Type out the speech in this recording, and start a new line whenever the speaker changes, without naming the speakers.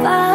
Bye.